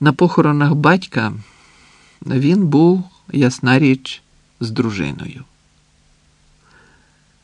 На похоронах батька він був, ясна річ, з дружиною.